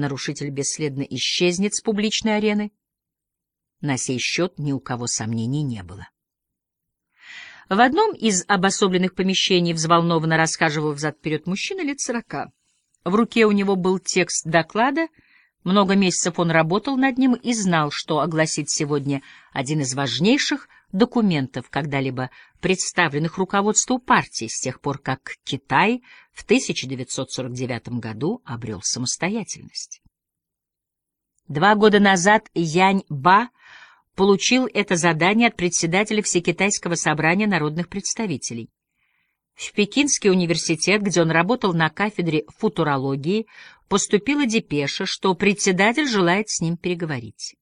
нарушитель бесследно исчезнет с публичной арены. На сей счет ни у кого сомнений не было. В одном из обособленных помещений взволнованно расхаживал взад-вперед мужчина лет сорока. В руке у него был текст доклада, много месяцев он работал над ним и знал, что огласит сегодня один из важнейших документов, когда-либо представленных руководству партии с тех пор, как Китай в 1949 году обрел самостоятельность. Два года назад Янь Ба получил это задание от председателя Всекитайского собрания народных представителей. В Пекинский университет, где он работал на кафедре футурологии, поступила депеша, что председатель желает с ним переговорить.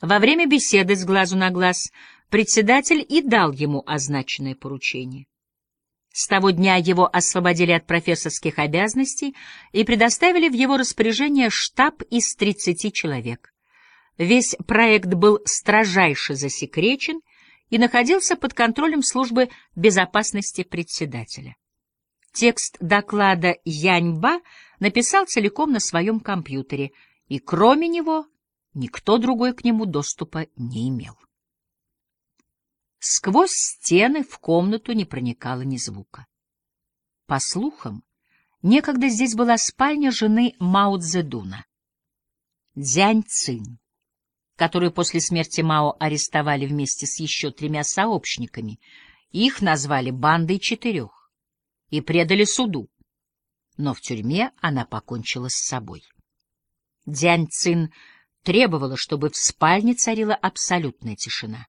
Во время беседы с глазу на глаз председатель и дал ему означенное поручение. С того дня его освободили от профессорских обязанностей и предоставили в его распоряжение штаб из 30 человек. Весь проект был строжайше засекречен и находился под контролем службы безопасности председателя. Текст доклада Яньба написал целиком на своем компьютере, и кроме него никто другой к нему доступа не имел. Сквозь стены в комнату не проникало ни звука. По слухам, некогда здесь была спальня жены Мао Цзэдуна, Дзянь Цин, которую после смерти Мао арестовали вместе с еще тремя сообщниками. Их назвали бандой четырех и предали суду, но в тюрьме она покончила с собой. Дзянь Цин требовала, чтобы в спальне царила абсолютная тишина.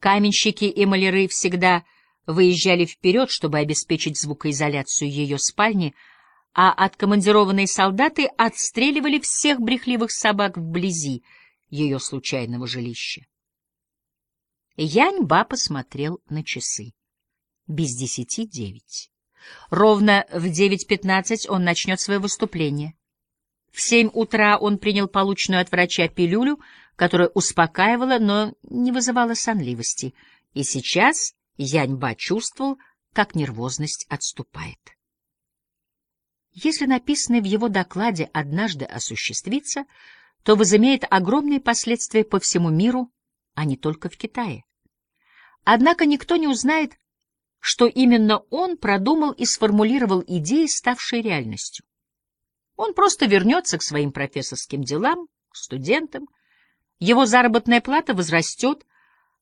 Каменщики и маляры всегда выезжали вперед, чтобы обеспечить звукоизоляцию ее спальни, а откомандированные солдаты отстреливали всех брехливых собак вблизи ее случайного жилища. Янь-ба посмотрел на часы. Без десяти девять. Ровно в девять пятнадцать он начнет свое выступление. В семь утра он принял полученную от врача пилюлю, которая успокаивала, но не вызывала сонливости, и сейчас Яньба чувствовал, как нервозность отступает. Если написанное в его докладе однажды осуществится, то возымеет огромные последствия по всему миру, а не только в Китае. Однако никто не узнает, что именно он продумал и сформулировал идеи, ставшие реальностью. Он просто вернется к своим профессорским делам, к студентам. Его заработная плата возрастет,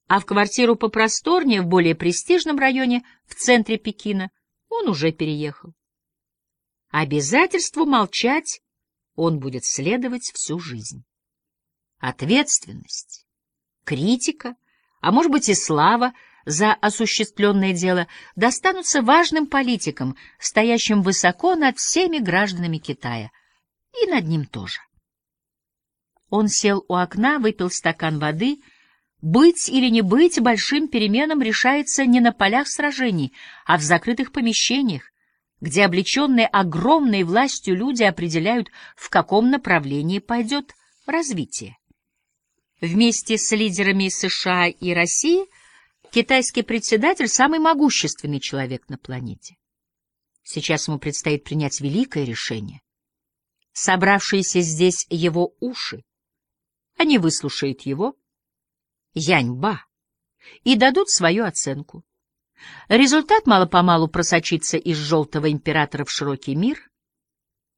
а в квартиру попросторнее, в более престижном районе, в центре Пекина, он уже переехал. Обязательству молчать он будет следовать всю жизнь. Ответственность, критика, а может быть и слава за осуществленное дело достанутся важным политикам, стоящим высоко над всеми гражданами Китая, и над ним тоже. Он сел у окна, выпил стакан воды. Быть или не быть большим переменам решается не на полях сражений, а в закрытых помещениях, где облеченные огромной властью люди определяют, в каком направлении пойдет развитие. Вместе с лидерами США и России – Китайский председатель — самый могущественный человек на планете. Сейчас ему предстоит принять великое решение. Собравшиеся здесь его уши, они выслушают его, Яньба, и дадут свою оценку. Результат мало-помалу просочится из желтого императора в широкий мир.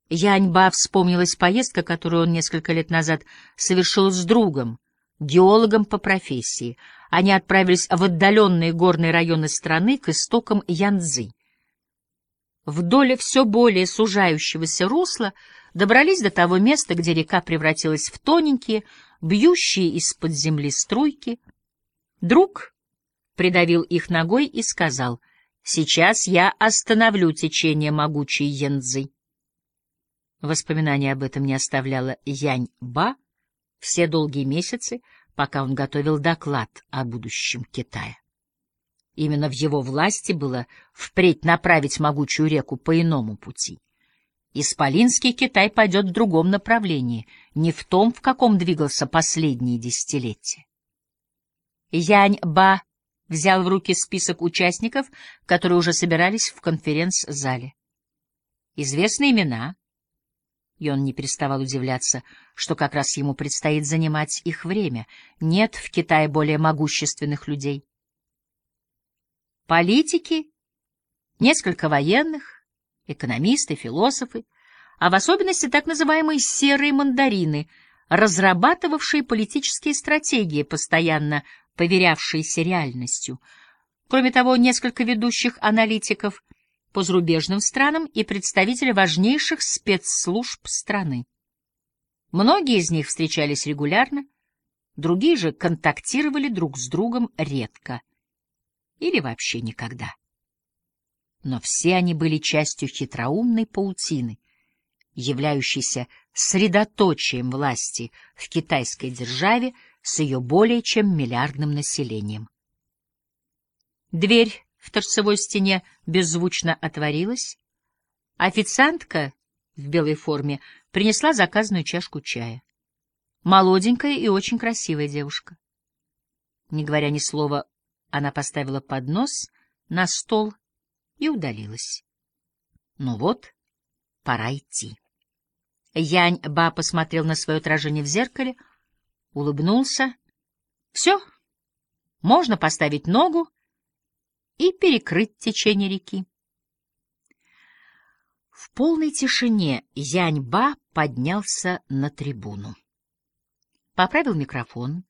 Яньба вспомнилась поездка, которую он несколько лет назад совершил с другом, геологом по профессии — они отправились в отдаленные горные районы страны к истокам Янцзы. Вдоль все более сужающегося русла добрались до того места, где река превратилась в тоненькие, бьющие из-под земли струйки. Друг придавил их ногой и сказал, «Сейчас я остановлю течение могучей Янцзы». Воспоминание об этом не оставляло Янь-Ба все долгие месяцы, пока он готовил доклад о будущем Китая. Именно в его власти было впредь направить могучую реку по иному пути. Исполинский Китай пойдет в другом направлении, не в том, в каком двигался последние десятилетия. Янь-Ба взял в руки список участников, которые уже собирались в конференц-зале. Известные имена. И он не переставал удивляться, что как раз ему предстоит занимать их время. Нет в Китае более могущественных людей. Политики, несколько военных, экономисты, философы, а в особенности так называемые «серые мандарины», разрабатывавшие политические стратегии, постоянно поверявшиеся реальностью. Кроме того, несколько ведущих аналитиков по зарубежным странам и представители важнейших спецслужб страны. Многие из них встречались регулярно, другие же контактировали друг с другом редко или вообще никогда. Но все они были частью хитроумной паутины, являющейся средоточием власти в китайской державе с ее более чем миллиардным населением. Дверь в торцевой стене беззвучно отворилась. Официантка в белой форме принесла заказанную чашку чая. Молоденькая и очень красивая девушка. Не говоря ни слова, она поставила поднос на стол и удалилась. Ну вот, пора идти. Янь Ба посмотрел на свое отражение в зеркале, улыбнулся. Все, можно поставить ногу и перекрыть течение реки. В полной тишине Яньба поднялся на трибуну. Поправил микрофон,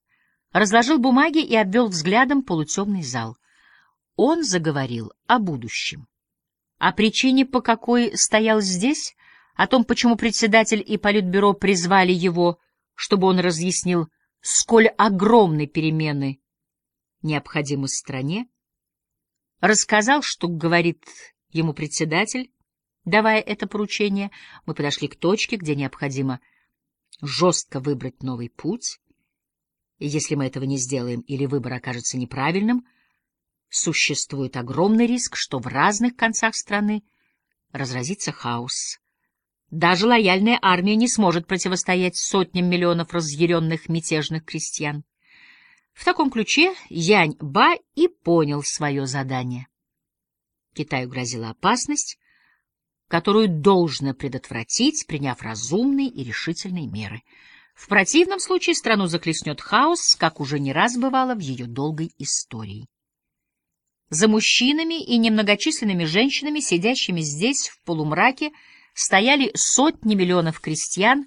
разложил бумаги и обвел взглядом полутемный зал. Он заговорил о будущем, о причине, по какой стоял здесь, о том, почему председатель и политбюро призвали его, чтобы он разъяснил, сколь огромны перемены необходимы стране, рассказал, что говорит ему председатель, давая это поручение. Мы подошли к точке, где необходимо жестко выбрать новый путь. И если мы этого не сделаем или выбор окажется неправильным, существует огромный риск, что в разных концах страны разразится хаос. Даже лояльная армия не сможет противостоять сотням миллионов разъяренных мятежных крестьян. В таком ключе Янь Ба и понял свое задание. Китаю грозила опасность, которую должно предотвратить, приняв разумные и решительные меры. В противном случае страну захлестнет хаос, как уже не раз бывало в ее долгой истории. За мужчинами и немногочисленными женщинами, сидящими здесь в полумраке, стояли сотни миллионов крестьян,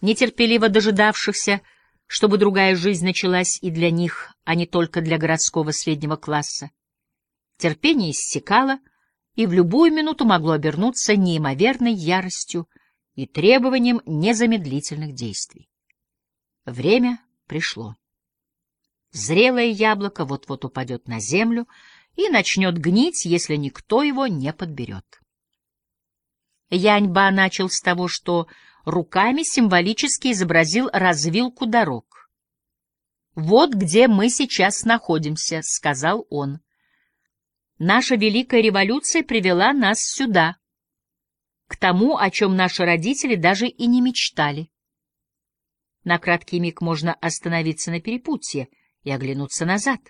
нетерпеливо дожидавшихся, чтобы другая жизнь началась и для них, а не только для городского среднего класса. Терпение иссякало, и в любую минуту могло обернуться неимоверной яростью и требованием незамедлительных действий. Время пришло. Зрелое яблоко вот-вот упадет на землю и начнет гнить, если никто его не подберет. Яньба начал с того, что руками символически изобразил развилку дорог. «Вот где мы сейчас находимся», — сказал он. «Наша Великая Революция привела нас сюда, к тому, о чем наши родители даже и не мечтали. На краткий миг можно остановиться на перепутье и оглянуться назад.